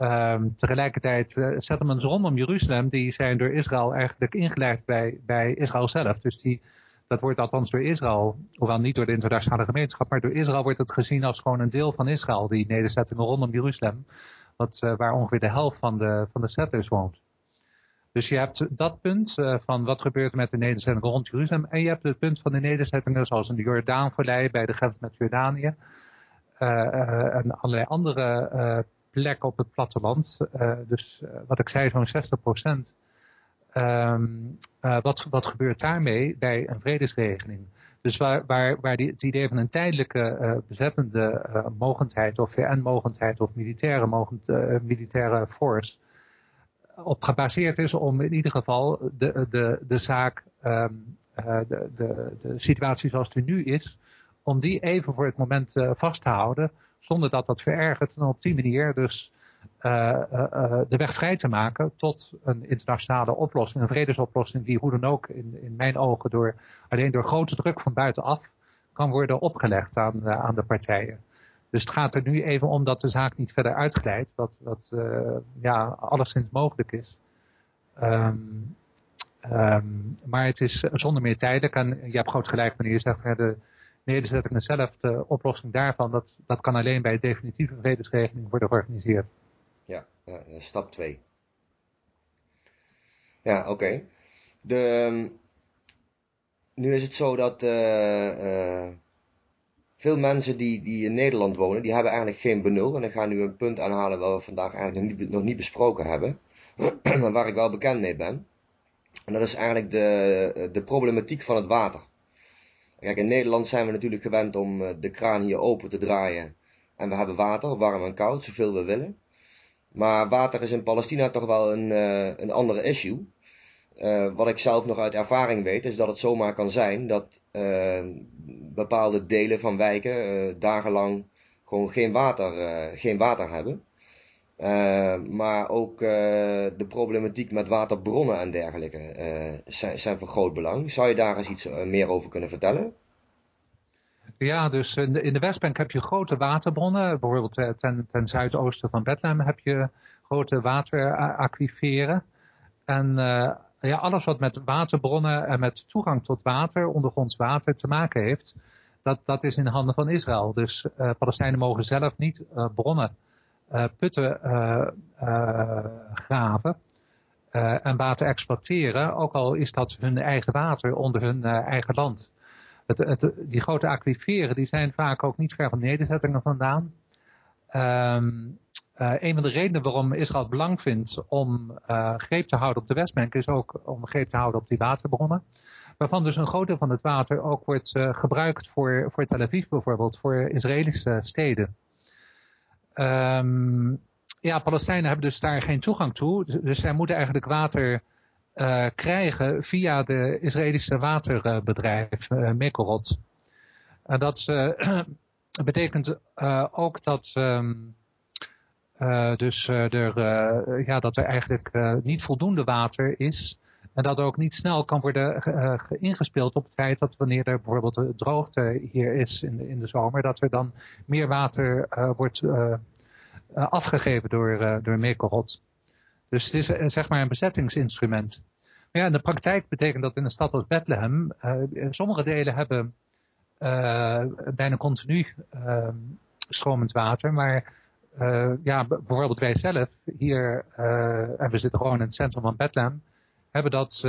Um, tegelijkertijd uh, settlements rondom Jeruzalem, die zijn door Israël eigenlijk ingeleid bij, bij Israël zelf. Dus die, dat wordt althans door Israël, hoewel niet door de internationale gemeenschap, maar door Israël wordt het gezien als gewoon een deel van Israël, die nederzettingen rondom Jeruzalem, wat, uh, waar ongeveer de helft van de, van de settlers woont. Dus je hebt dat punt uh, van wat gebeurt met de nederzettingen rond Jeruzalem. En je hebt het punt van de nederzettingen zoals in de Jordaanvallei bij de grens met Jordanië. Uh, en allerlei andere plekken op het platteland. dus wat ik zei, zo'n 60 procent. Um, wat, wat gebeurt daarmee bij een vredesregeling? Dus waar, waar, waar die, het idee van een tijdelijke bezettende mogendheid of VN-mogendheid of militaire, mogend, militaire force op gebaseerd is om in ieder geval de, de, de zaak, uh, de, de, de situatie zoals die nu is, om die even voor het moment uh, vast te houden, zonder dat dat verergert. En op die manier dus uh, de weg vrij te maken tot een internationale oplossing, een vredesoplossing die hoe dan ook in, in mijn ogen door, alleen door grote druk van buitenaf kan worden opgelegd aan, aan de partijen. Dus het gaat er nu even om dat de zaak niet verder uitglijdt, wat, wat uh, ja, alleszins mogelijk is. Um, um, maar het is zonder meer tijdelijk en je hebt groot gelijk wanneer je zegt, de nederzettingen zelf, de oplossing daarvan, dat, dat kan alleen bij definitieve vredesregeling worden georganiseerd. Ja, uh, stap 2. Ja, oké. De, nu is het zo dat uh, veel mensen die, die in Nederland wonen, die hebben eigenlijk geen benul. En ik ga nu een punt aanhalen waar we vandaag eigenlijk nog niet, nog niet besproken hebben. (clears throat) maar waar ik wel bekend mee ben. En dat is eigenlijk de, de problematiek van het water. Kijk, in Nederland zijn we natuurlijk gewend om eh, de kraan hier open te draaien. En we hebben water, warm en koud, zoveel we willen. Maar water is in Palestina toch wel een, uh, een andere issue. Uh, wat ik zelf nog uit ervaring weet, is dat het zomaar kan zijn dat uh, bepaalde delen van wijken dagenlang gewoon geen water, geen water hebben. maar ook de problematiek met waterbronnen en dergelijke zijn, zijn van groot belang. Zou je daar eens iets meer over kunnen vertellen? Ja, dus in de, in de Westbank heb je grote waterbronnen. Bijvoorbeeld ten, ten zuidoosten van Bethlehem heb je grote wateraquiferen. En ja, alles wat met waterbronnen en met toegang tot water, ondergronds water te maken heeft, dat, dat is in de handen van Israël. Dus uh, Palestijnen mogen zelf niet bronnen, putten graven en water exploiteren, ook al is dat hun eigen water onder hun eigen land. Die grote aquiferen die zijn vaak ook niet ver van nederzettingen vandaan. Um, een van de redenen waarom Israël belang vindt om greep te houden op de Westbank is ook om greep te houden op die waterbronnen. Waarvan dus een groot deel van het water ook wordt gebruikt voor, voor Tel Aviv bijvoorbeeld, voor Israëlische steden. Um, ja, Palestijnen hebben dus daar geen toegang toe. Dus, dus zij moeten eigenlijk water uh, krijgen via de Israëlische waterbedrijf uh, Mekorot. En dat uh, (clears throat) betekent ook dat, um, dus, er, ja, dat er eigenlijk niet voldoende water is. En dat ook niet snel kan worden ingespeeld op het feit dat wanneer er bijvoorbeeld droogte hier is in de, in de zomer, dat er dan meer water wordt afgegeven door, door Mekorot. Dus het is uh, zeg maar een bezettingsinstrument. Maar ja, in de praktijk betekent dat in een stad als Bethlehem, sommige delen hebben bijna continu ehm, stromend water, maar ja, bijvoorbeeld wij zelf hier, en we zitten gewoon in het centrum van Bethlehem, hebben dat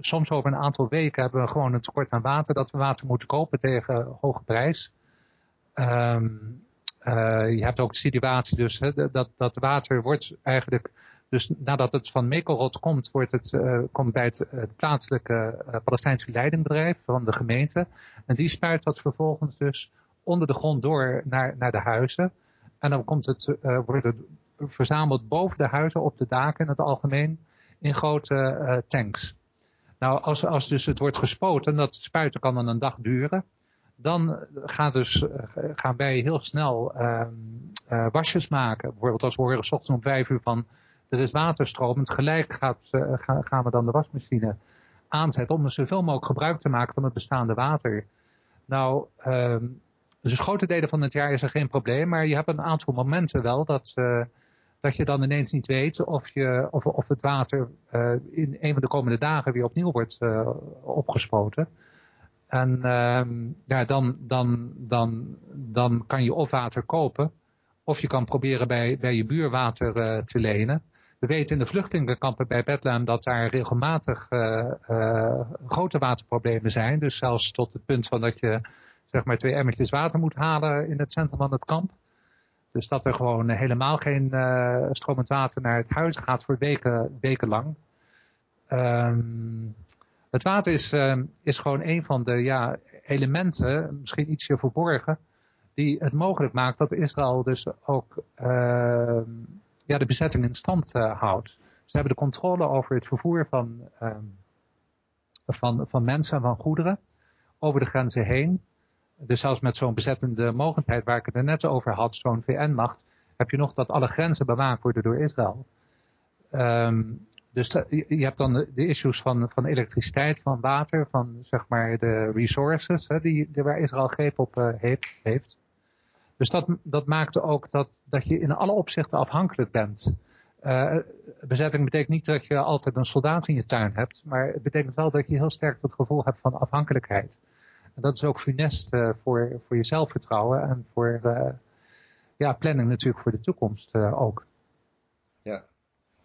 soms over een aantal weken hebben we gewoon een tekort aan water, dat we water moeten kopen tegen hoge prijs. Um, je hebt ook de situatie dus hè, dat, dat water wordt eigenlijk, dus nadat het van Mekorot komt, wordt het, uh, komt bij het, het plaatselijke Palestijnse leidingbedrijf van de gemeente. En die spuit dat vervolgens dus onder de grond door naar, naar de huizen. En dan komt het, wordt het verzameld boven de huizen op de daken in het algemeen in grote tanks. Nou, als, als dus het wordt gespoten, dat spuiten kan dan een dag duren dan gaan, dus, eh, gaan wij heel snel uh, uh, wasjes maken. Bijvoorbeeld als we horen s ochtends om vijf uur van er is waterstromend. Gelijk gaat, gaan we dan de wasmachine aanzetten om er zoveel mogelijk gebruik te maken van het bestaande water. Nou, um, dus grote delen van het jaar is er geen probleem. Maar je hebt een aantal momenten wel dat, dat je dan ineens niet weet of, je, of, of het water in een van de komende dagen weer opnieuw wordt opgespoten. En uh, ja, dan, dan, dan, dan kan je of water kopen, of je kan proberen bij, bij je buur water uh, te lenen. We weten in de vluchtelingenkampen bij Bethlehem dat daar regelmatig uh, grote waterproblemen zijn. Dus zelfs tot het punt van dat je zeg maar twee emmertjes water moet halen in het centrum van het kamp. Dus dat er gewoon helemaal geen uh, stromend water naar het huis gaat voor weken, weken lang. Um, het water is, uh, is gewoon een van de ja, elementen, misschien ietsje verborgen, die het mogelijk maakt dat Israël dus ook uh, ja, de bezetting in stand uh, houdt. Ze hebben de controle over het vervoer van, ehm, van, van mensen en van goederen over de grenzen heen. Dus zelfs met zo'n bezettende mogendheid waar ik het er net over had, zo'n VN-macht, heb je nog dat alle grenzen bewaakt worden door Israël. Um, dus je hebt dan de, issues van, van elektriciteit, van water, van zeg maar de resources hè, die, waar Israël greep op uh, heeft. Dus dat, dat maakt ook dat, dat je in alle opzichten afhankelijk bent. Uh, bezetting betekent niet dat je altijd een soldaat in je tuin hebt, maar het betekent wel dat je heel sterk het gevoel hebt van afhankelijkheid. En dat is ook funest uh, voor, voor je zelfvertrouwen en voor ja, planning natuurlijk voor de toekomst ook.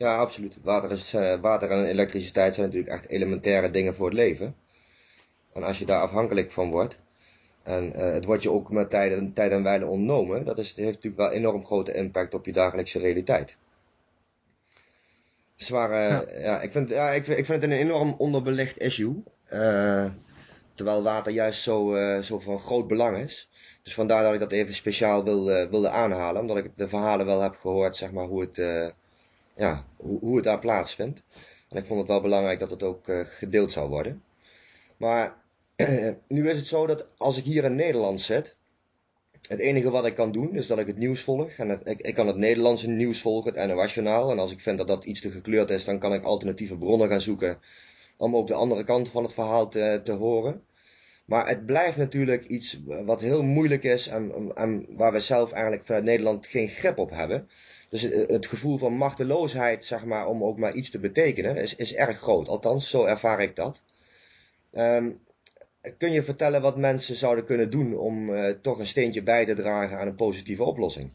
Ja, absoluut. Water, is, uh, water en elektriciteit zijn natuurlijk echt elementaire dingen voor het leven. En als je daar afhankelijk van wordt, en uh, het wordt je ook met tijd en, tijd en wijle ontnomen, dat, is, heeft natuurlijk wel enorm grote impact op je dagelijkse realiteit. Zware, ja. ja. ik, vind, ja ik, ik vind het een enorm onderbelicht issue. Uh, terwijl water juist zo, zo van groot belang is. Dus vandaar dat ik dat even speciaal wilde, wilde aanhalen. Omdat ik de verhalen wel heb gehoord, zeg maar, hoe het ja, hoe, hoe het daar plaatsvindt. En ik vond het wel belangrijk dat het ook uh, gedeeld zou worden. Maar (clears throat) nu is het zo dat als ik hier in Nederland zit, het enige wat ik kan doen is dat ik het nieuws volg. En ik, ik, kan het Nederlandse nieuws volgen, het NOS-journaal. En als ik vind dat dat iets te gekleurd is, dan kan ik alternatieve bronnen gaan zoeken om ook de andere kant van het verhaal te, te horen. Maar het blijft natuurlijk iets wat heel moeilijk is en, en waar we zelf eigenlijk vanuit Nederland geen grip op hebben. Dus het gevoel van machteloosheid, zeg maar, om ook maar iets te betekenen, is, is erg groot. Althans, zo ervaar ik dat. Um, kun je vertellen wat mensen zouden kunnen doen om uh, toch een steentje bij te dragen aan een positieve oplossing?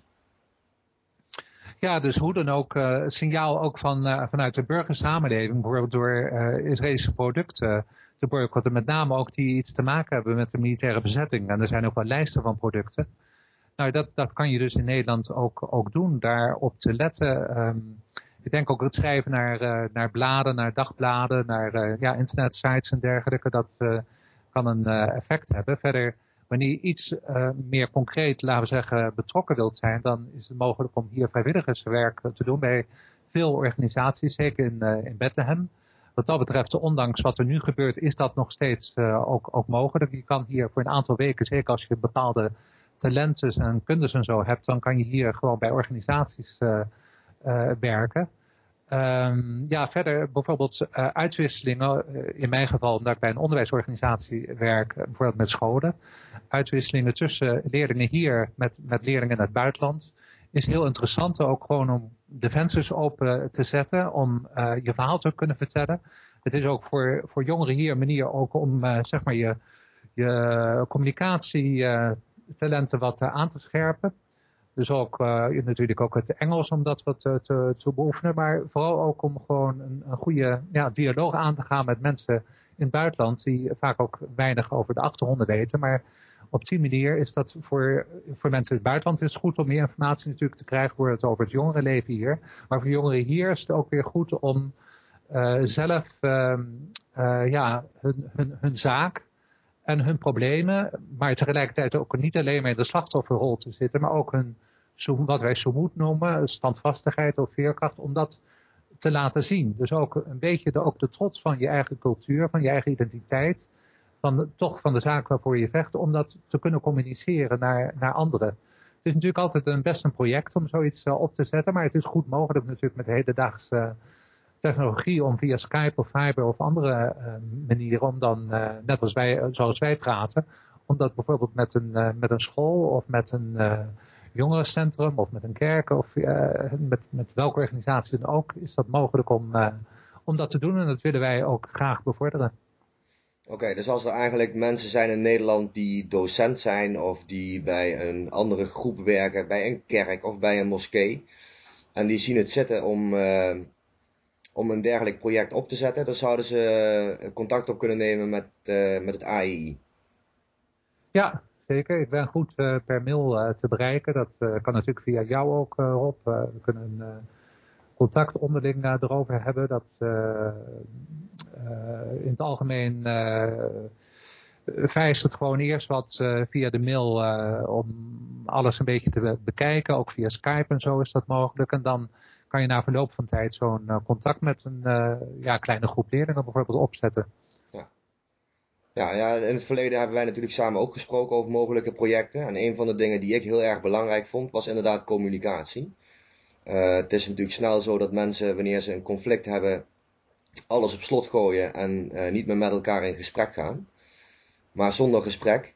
Ja, dus hoe dan ook, uh, signaal ook van, vanuit de burgersamenleving, bijvoorbeeld door Israëlische producten te boycotten, met name ook die iets te maken hebben met de militaire bezetting. En er zijn ook wel lijsten van producten Nou, dat, dat kan je dus in Nederland ook, ook doen, daarop te letten. Um, ik denk ook het schrijven naar, uh, naar bladen, naar dagbladen, naar uh, ja, internetsites en dergelijke, dat uh, kan een effect hebben. Verder, wanneer je iets meer concreet, laten we zeggen, betrokken wilt zijn, dan is het mogelijk om hier vrijwilligerswerk te doen bij veel organisaties, zeker in, in Bethlehem. Wat dat betreft, ondanks wat er nu gebeurt, is dat nog steeds ook, ook mogelijk. Je kan hier voor een aantal weken, zeker als je bepaalde talenten en kundes en zo hebt, dan kan je hier gewoon bij organisaties uh, werken. Um, ja, verder bijvoorbeeld uh, uitwisselingen, in mijn geval omdat ik bij een onderwijsorganisatie werk, bijvoorbeeld met scholen. Uitwisselingen tussen leerlingen hier met, met leerlingen in het buitenland is heel interessant ook gewoon om de vensters open te zetten, om je verhaal te kunnen vertellen. Het is ook voor, voor jongeren hier een manier ook om zeg maar je, je communicatietalenten wat aan te scherpen. Dus ook uh, natuurlijk ook het Engels om dat wat te, te, te beoefenen. Maar vooral ook om gewoon een, een goede ja, dialoog aan te gaan met mensen in het buitenland. Die vaak ook weinig over de achtergronden weten. Maar op die manier is dat voor, voor mensen in het buitenland is goed om meer informatie natuurlijk te krijgen. Voor het over het jongerenleven hier. Maar voor jongeren hier is het ook weer goed om zelf uh, ja, hun, hun, hun zaak en hun problemen, maar tegelijkertijd ook niet alleen maar in de slachtofferrol te zitten, maar ook hun, wat wij zo moet noemen, standvastigheid of veerkracht, om dat te laten zien. Dus ook een beetje de, ook de trots van je eigen cultuur, van je eigen identiteit, van toch van de zaak waarvoor je vecht, om dat te kunnen communiceren naar, naar anderen. Het is natuurlijk altijd een, best een project om zoiets uh, op te zetten, maar het is goed mogelijk natuurlijk met hedendaagse technologie om via Skype of Viber of andere uh, manieren om dan, uh, net als wij, zoals wij praten, om dat bijvoorbeeld met een, uh, met een school of met een jongerencentrum of met een kerk of met, met welke organisatie dan ook, is dat mogelijk om, om dat te doen en dat willen wij ook graag bevorderen. Oké, dus als er eigenlijk mensen zijn in Nederland die docent zijn of die bij een andere groep werken, bij een kerk of bij een moskee, en die zien het zitten om om een dergelijk project op te zetten, dan zouden ze eh, contact op kunnen nemen met, uh, met het AEI. Ja, zeker. Ik ben goed uh, per mail te bereiken. Dat kan natuurlijk via jou ook, Rob. we kunnen contact onderling erover hebben. Dat in het algemeen vereist het gewoon eerst wat via de mail om alles een beetje te bekijken. Ook via Skype en zo is dat mogelijk. En dan kan je na verloop van tijd zo'n uh, contact met een uh, ja, kleine groep leerlingen bijvoorbeeld opzetten. Ja. Ja, ja, in het verleden hebben wij natuurlijk samen ook gesproken over mogelijke projecten. En een van de dingen die ik heel erg belangrijk vond, was inderdaad communicatie. Uh, het is natuurlijk snel zo dat mensen, wanneer ze een conflict hebben, alles op slot gooien en niet meer met elkaar in gesprek gaan. Maar zonder gesprek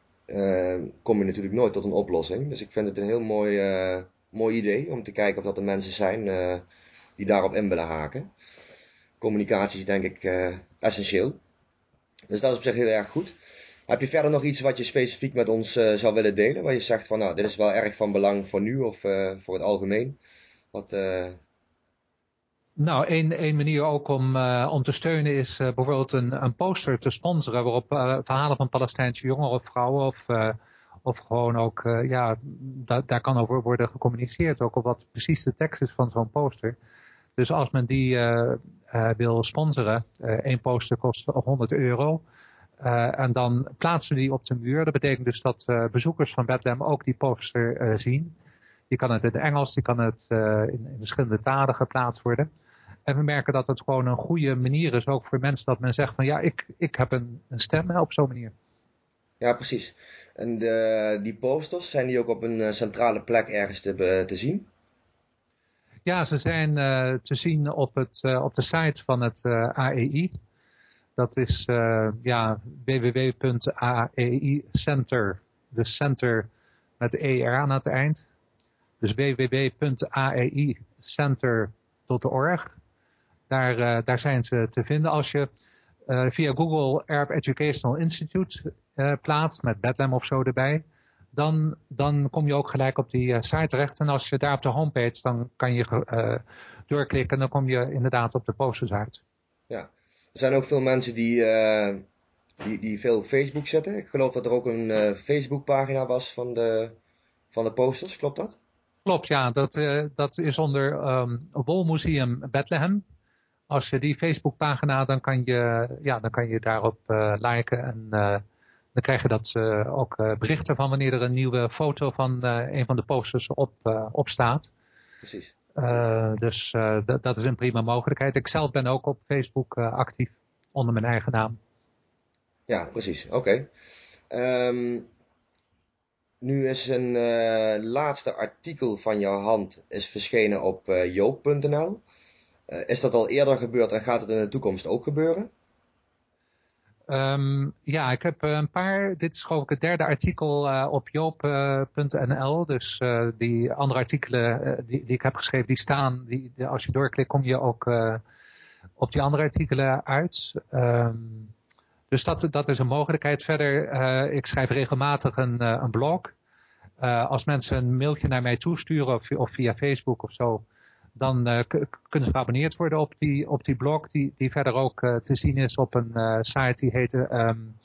kom je natuurlijk nooit tot een oplossing. Dus ik vind het een heel mooi mooi idee om te kijken of dat er mensen zijn uh, die daarop in willen haken. Communicatie is denk ik uh, essentieel. Dus dat is op zich heel erg goed. Heb je verder nog iets wat je specifiek met ons uh, zou willen delen? Waar je zegt van nou, dit is wel erg van belang voor nu of voor het algemeen? Wat, nou, één, één manier ook om, om te steunen is bijvoorbeeld een, een poster te sponsoren waarop verhalen van Palestijnse jongeren of vrouwen of of gewoon ook, uh, ja, da daar kan over worden gecommuniceerd. Ook op wat precies de tekst is van zo'n poster. Dus als men die uh, uh, wil sponsoren, één poster kost 100 euro. en dan plaatsen we die op de muur. Dat betekent dus dat bezoekers van Bethlehem ook die poster zien. Die kan het in het Engels, die kan het in, in, verschillende talen geplaatst worden. En we merken dat het gewoon een goede manier is, ook voor mensen, dat men zegt van ja, ik, ik heb een, een stem op zo'n manier. Ja, precies. En de, die posters, zijn die ook op een eh, centrale plek ergens te, te zien? Ja, ze zijn uh, te zien op, het, op de site van het AEI. Dat is ja, www.aeicenter. De center met ER aan het eind. Dus www.aeicenter.org. Daar, daar zijn ze te vinden. Als je via Google Arab Educational Institute uh, plaatst met Bedlam of zo erbij, dan, dan kom je ook gelijk op die uh, site terecht. En als je daar op de homepage, dan kan je doorklikken en dan kom je inderdaad op de posters uit. Ja, er zijn ook veel mensen die, die, die veel op Facebook zetten. Ik geloof dat er ook een Facebookpagina was van de van de posters, klopt dat? Klopt, ja. Dat, dat is onder um, Wolmuseum Bethlehem. Als je die Facebookpagina, dan kan je, ja, dan kan je daarop liken en dan krijg je dat ook berichten van wanneer er een nieuwe foto van een van de posters op, op staat. Precies. dus dat is een prima mogelijkheid. Ik zelf ben ook op Facebook actief onder mijn eigen naam. Ja, precies. Oké. Ehm, nu is een uh, laatste artikel van jouw hand is verschenen op uh, joop.nl. Uh, is dat al eerder gebeurd en gaat het in de toekomst ook gebeuren? Um, ja, ik heb een paar. Dit is geloof ik het derde artikel op joop.nl. dus die andere artikelen die, die, ik heb geschreven, die staan. Die, als je doorklikt, kom je ook op die andere artikelen uit. Um, dus dat, dat is een mogelijkheid. Verder, ik schrijf regelmatig een, een blog. Als mensen een mailtje naar mij toesturen of, of via Facebook of zo, dan kunnen ze geabonneerd worden op die, op die blog, die, die verder ook te zien is op een site die heet um,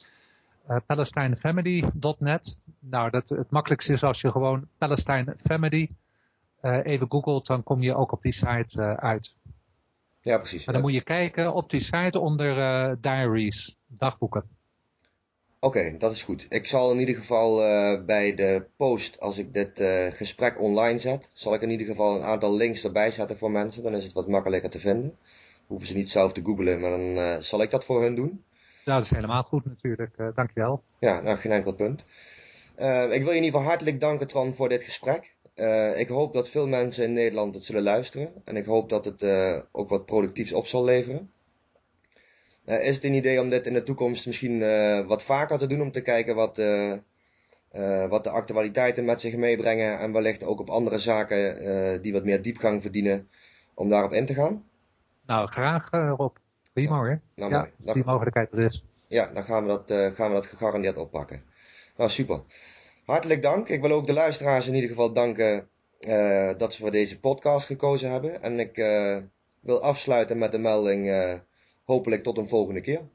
PalestineFamily.net. Nou, dat, het makkelijkste is als je gewoon Palestine Family even googelt, dan kom je ook op die site uit. Ja, precies. Maar dan moet je kijken op die site onder uh, diaries, dagboeken. Oké, dat is goed. Ik zal in ieder geval uh, bij de post, als ik dit uh, gesprek online zet, zal ik in ieder geval een aantal links erbij zetten voor mensen. Dan is het wat makkelijker te vinden. Hoeven ze niet zelf te googlen, maar dan zal ik dat voor hun doen. Ja, dat is helemaal goed natuurlijk. dankjewel. Ja, nou geen enkel punt. ik wil je in ieder geval hartelijk danken, Twan, voor dit gesprek. Ik hoop dat veel mensen in Nederland het zullen luisteren. En ik hoop dat het ook wat productiefs op zal leveren. Uh, is het een idee om dit in de toekomst misschien wat vaker te doen? Om te kijken wat, wat de actualiteiten met zich meebrengen. En wellicht ook op andere zaken die wat meer diepgang verdienen. Om daarop in te gaan? Nou, graag Rob. Prima hoor. Nou, ja, mooi. die mogelijkheid er is. Ja, dan gaan we dat, gaan we dat gegarandeerd oppakken. Nou, super. Hartelijk dank. Ik wil ook de luisteraars in ieder geval danken dat ze voor deze podcast gekozen hebben. En ik wil afsluiten met de melding hopelijk tot een volgende keer.